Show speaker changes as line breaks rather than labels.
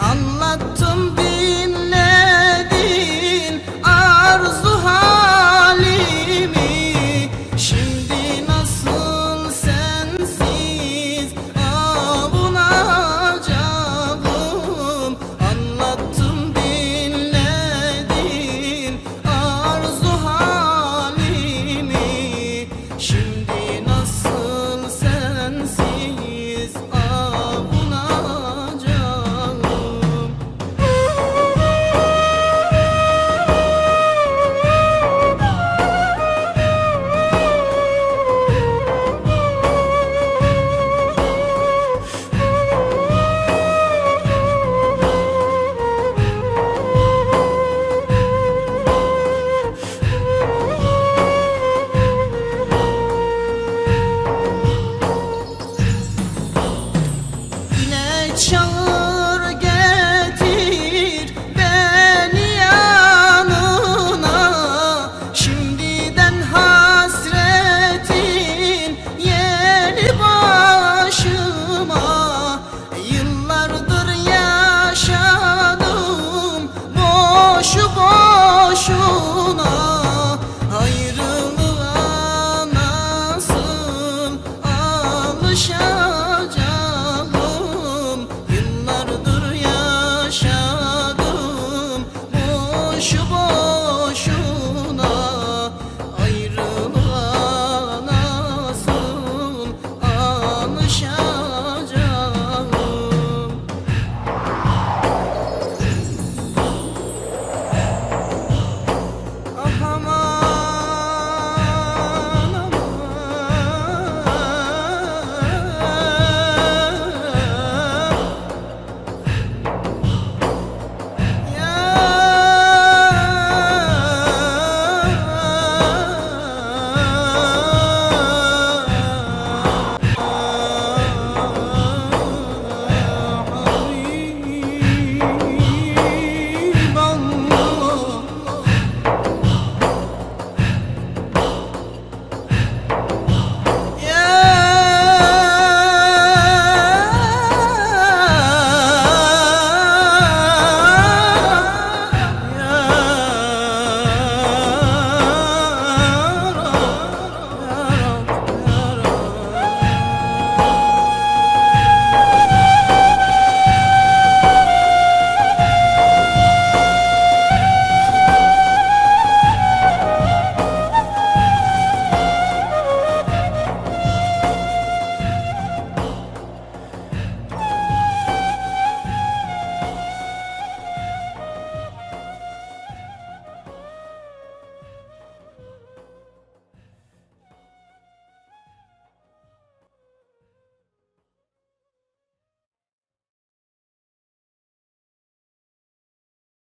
Anlattım bir